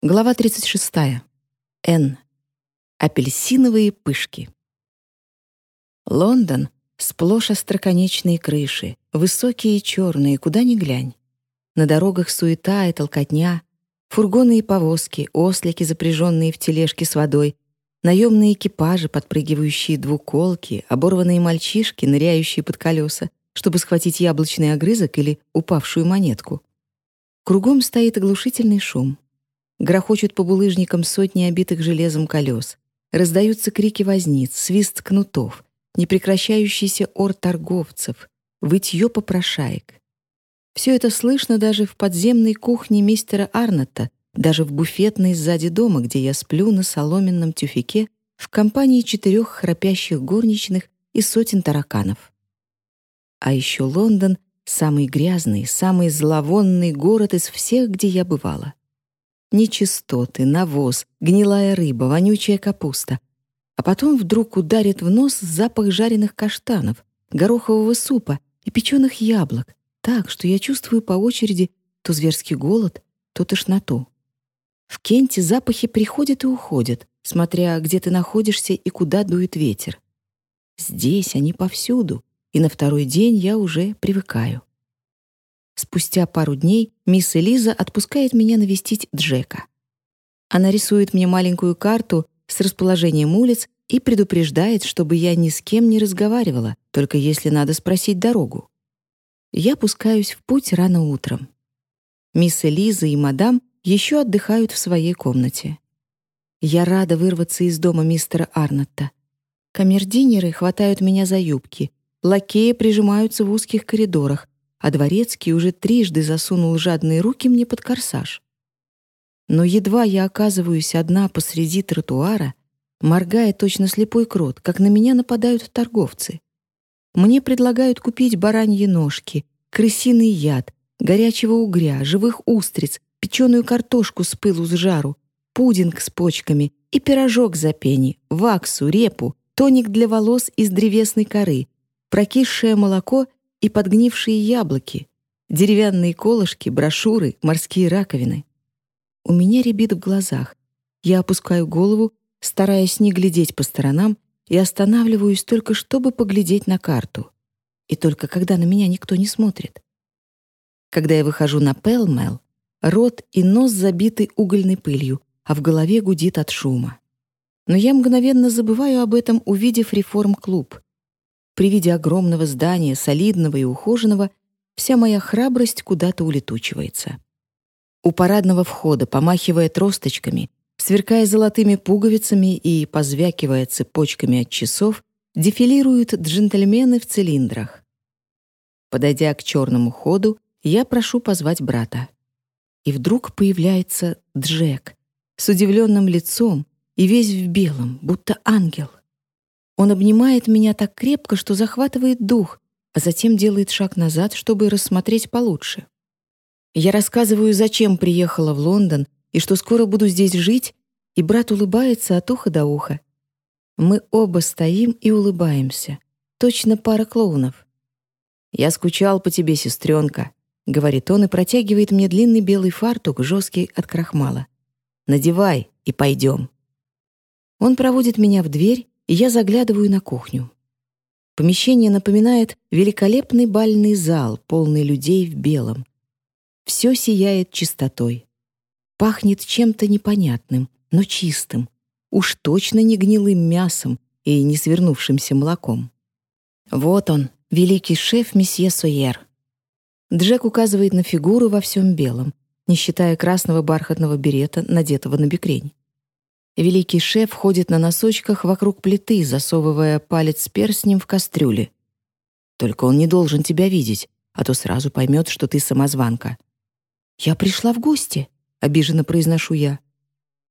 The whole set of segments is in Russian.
Глава 36. Н. Апельсиновые пышки. Лондон — сплошь остроконечные крыши, высокие и черные, куда ни глянь. На дорогах суета и толкотня, фургоны и повозки, ослики, запряженные в тележки с водой, наемные экипажи, подпрыгивающие двуколки, оборванные мальчишки, ныряющие под колеса, чтобы схватить яблочный огрызок или упавшую монетку. Кругом стоит оглушительный шум — Грохочут по булыжникам сотни обитых железом колес. Раздаются крики возниц, свист кнутов, непрекращающийся ор торговцев, вытье попрошаек. Все это слышно даже в подземной кухне мистера Арнотта, даже в буфетной сзади дома, где я сплю на соломенном тюфике в компании четырех храпящих горничных и сотен тараканов. А еще Лондон — самый грязный, самый зловонный город из всех, где я бывала нечистоты, навоз, гнилая рыба, вонючая капуста. А потом вдруг ударит в нос запах жареных каштанов, горохового супа и печеных яблок, так, что я чувствую по очереди то зверский голод, то тошноту. В Кенте запахи приходят и уходят, смотря где ты находишься и куда дует ветер. Здесь они повсюду, и на второй день я уже привыкаю. Спустя пару дней мисс Элиза отпускает меня навестить Джека. Она рисует мне маленькую карту с расположением улиц и предупреждает, чтобы я ни с кем не разговаривала, только если надо спросить дорогу. Я пускаюсь в путь рано утром. Мисс Элиза и мадам еще отдыхают в своей комнате. Я рада вырваться из дома мистера Арнотта. Камердинеры хватают меня за юбки, лакеи прижимаются в узких коридорах, а дворецкий уже трижды засунул жадные руки мне под корсаж. Но едва я оказываюсь одна посреди тротуара, моргая точно слепой крот, как на меня нападают торговцы. Мне предлагают купить бараньи ножки, крысиный яд, горячего угря, живых устриц, печеную картошку с пылу с жару, пудинг с почками и пирожок за пени, ваксу, репу, тоник для волос из древесной коры, прокисшее молоко и подгнившие яблоки, деревянные колышки, брошюры, морские раковины. У меня рябит в глазах. Я опускаю голову, стараясь не глядеть по сторонам, и останавливаюсь только, чтобы поглядеть на карту. И только когда на меня никто не смотрит. Когда я выхожу на Пелмел, рот и нос забиты угольной пылью, а в голове гудит от шума. Но я мгновенно забываю об этом, увидев реформ-клуб. При виде огромного здания, солидного и ухоженного, вся моя храбрость куда-то улетучивается. У парадного входа, помахивая тросточками, сверкая золотыми пуговицами и позвякивая цепочками от часов, дефилируют джентльмены в цилиндрах. Подойдя к черному ходу, я прошу позвать брата. И вдруг появляется Джек с удивленным лицом и весь в белом, будто ангел. Он обнимает меня так крепко, что захватывает дух, а затем делает шаг назад, чтобы рассмотреть получше. Я рассказываю, зачем приехала в Лондон и что скоро буду здесь жить, и брат улыбается от уха до уха. Мы оба стоим и улыбаемся. Точно пара клоунов. «Я скучал по тебе, сестренка», — говорит он и протягивает мне длинный белый фартук, жесткий от крахмала. «Надевай и пойдем». Он проводит меня в дверь, я заглядываю на кухню. Помещение напоминает великолепный бальный зал, полный людей в белом. Все сияет чистотой. Пахнет чем-то непонятным, но чистым. Уж точно не гнилым мясом и не свернувшимся молоком. Вот он, великий шеф месье Сойер. Джек указывает на фигуру во всем белом, не считая красного бархатного берета, надетого на бекрень. Великий шеф ходит на носочках вокруг плиты, засовывая палец с перстнем в кастрюле. Только он не должен тебя видеть, а то сразу поймет, что ты самозванка. «Я пришла в гости», — обиженно произношу я.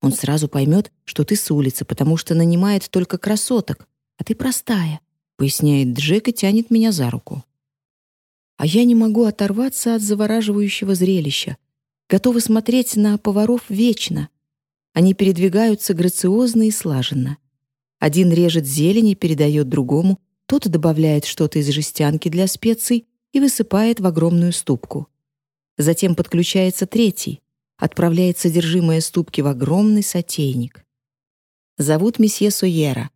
Он сразу поймет, что ты с улицы, потому что нанимает только красоток, а ты простая, поясняет Джек и тянет меня за руку. А я не могу оторваться от завораживающего зрелища, готова смотреть на поваров вечно — они передвигаются грациозно и слаженно. Один режет зелень и передает другому, тот добавляет что-то из жестянки для специй и высыпает в огромную ступку. Затем подключается третий. отправляет содержимое ступки в огромный сотейник. Зовут месье Сойера.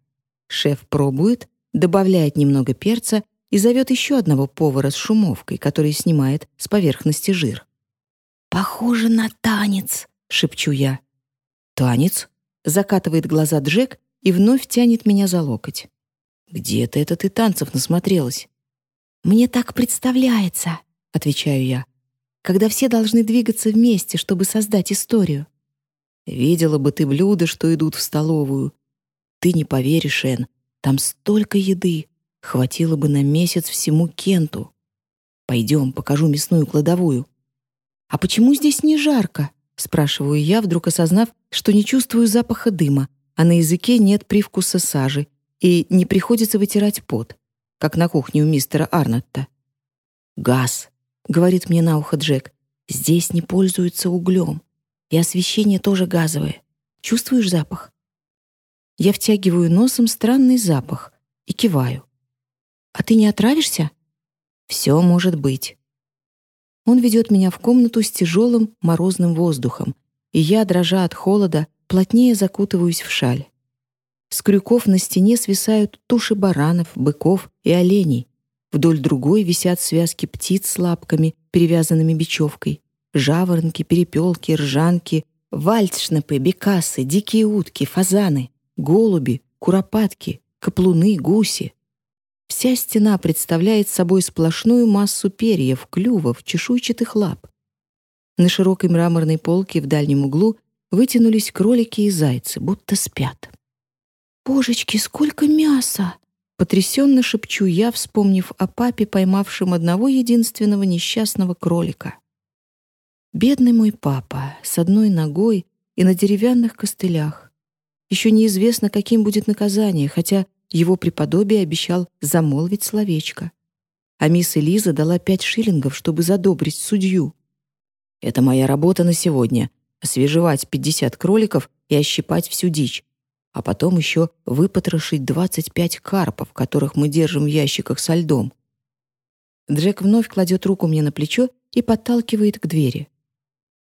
Шеф пробует, добавляет немного перца и зовет еще одного повара с шумовкой, который снимает с поверхности жир. «Похоже на танец», — шепчу я. «Танец?» — закатывает глаза Джек и вновь тянет меня за локоть. «Где-то это ты танцев насмотрелась?» «Мне так представляется», — отвечаю я, «когда все должны двигаться вместе, чтобы создать историю». «Видела бы ты блюда, что идут в столовую. Ты не поверишь, Эн, там столько еды, хватило бы на месяц всему Кенту. Пойдем, покажу мясную кладовую». «А почему здесь не жарко?» — спрашиваю я, вдруг осознав, что не чувствую запаха дыма, а на языке нет привкуса сажи и не приходится вытирать пот как на кухне у мистера Арнотта. «Газ», — говорит мне на ухо Джек, — «здесь не пользуются углем, и освещение тоже газовое. Чувствуешь запах?» Я втягиваю носом странный запах и киваю. «А ты не отравишься?» «Все может быть». Он ведет меня в комнату с тяжелым морозным воздухом, и я, дрожа от холода, плотнее закутываюсь в шаль. С крюков на стене свисают туши баранов, быков и оленей. Вдоль другой висят связки птиц с лапками, перевязанными бечевкой. Жаворонки, перепелки, ржанки, вальцшнепы, бекасы, дикие утки, фазаны, голуби, куропатки, каплуны, гуси. Вся стена представляет собой сплошную массу перьев, клювов, чешуйчатых лап. На широкой мраморной полке в дальнем углу вытянулись кролики и зайцы, будто спят. «Божечки, сколько мяса!» Потрясенно шепчу я, вспомнив о папе, поймавшем одного единственного несчастного кролика. Бедный мой папа, с одной ногой и на деревянных костылях. Еще неизвестно, каким будет наказание, хотя его преподобие обещал замолвить словечко. А мисс Элиза дала пять шиллингов, чтобы задобрить судью. «Это моя работа на сегодня — освежевать пятьдесят кроликов и ощипать всю дичь а потом еще выпотрошить 25 карпов, которых мы держим в ящиках со льдом. Джек вновь кладет руку мне на плечо и подталкивает к двери.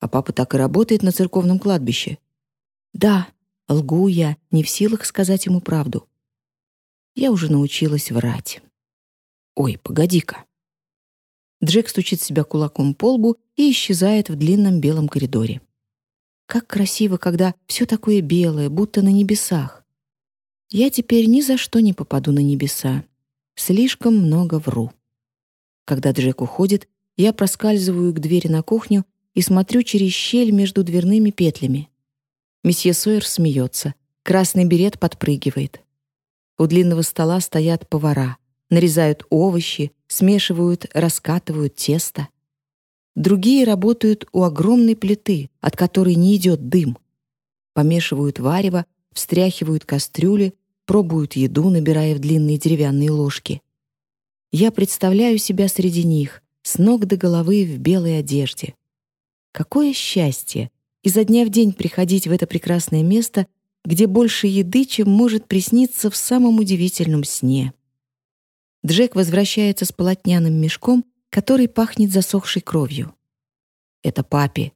А папа так и работает на церковном кладбище. Да, лгу я, не в силах сказать ему правду. Я уже научилась врать. Ой, погоди-ка. Джек стучит себя кулаком по лбу и исчезает в длинном белом коридоре. Как красиво, когда все такое белое, будто на небесах. Я теперь ни за что не попаду на небеса. Слишком много вру. Когда Джек уходит, я проскальзываю к двери на кухню и смотрю через щель между дверными петлями. Месье Сойер смеется. Красный берет подпрыгивает. У длинного стола стоят повара. Нарезают овощи, смешивают, раскатывают тесто. Другие работают у огромной плиты, от которой не идет дым. Помешивают варево, встряхивают кастрюли, пробуют еду, набирая в длинные деревянные ложки. Я представляю себя среди них, с ног до головы в белой одежде. Какое счастье изо дня в день приходить в это прекрасное место, где больше еды, чем может присниться в самом удивительном сне. Джек возвращается с полотняным мешком который пахнет засохшей кровью. Это папе.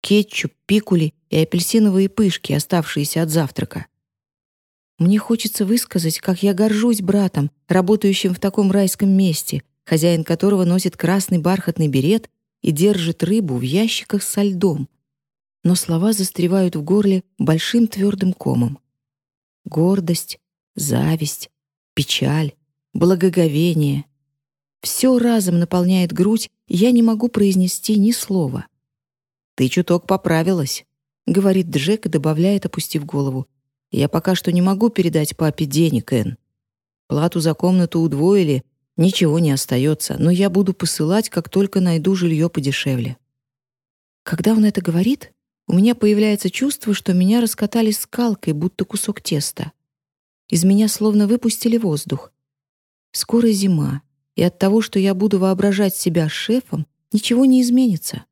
Кетчуп, пикули и апельсиновые пышки, оставшиеся от завтрака. Мне хочется высказать, как я горжусь братом, работающим в таком райском месте, хозяин которого носит красный бархатный берет и держит рыбу в ящиках со льдом. Но слова застревают в горле большим твердым комом. Гордость, зависть, печаль, благоговение, все разом наполняет грудь, я не могу произнести ни слова. «Ты чуток поправилась», — говорит Джек и добавляет, опустив голову. «Я пока что не могу передать папе денег, Энн. Плату за комнату удвоили, ничего не остается, но я буду посылать, как только найду жилье подешевле». Когда он это говорит, у меня появляется чувство, что меня раскатали скалкой, будто кусок теста. Из меня словно выпустили воздух. Скоро зима, и от того, что я буду воображать себя шефом, ничего не изменится,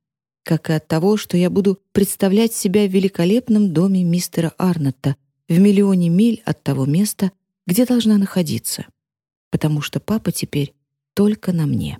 как и от того, что я буду представлять себя в великолепном доме мистера Арнотта в миллионе миль от того места, где должна находиться, потому что папа теперь только на мне.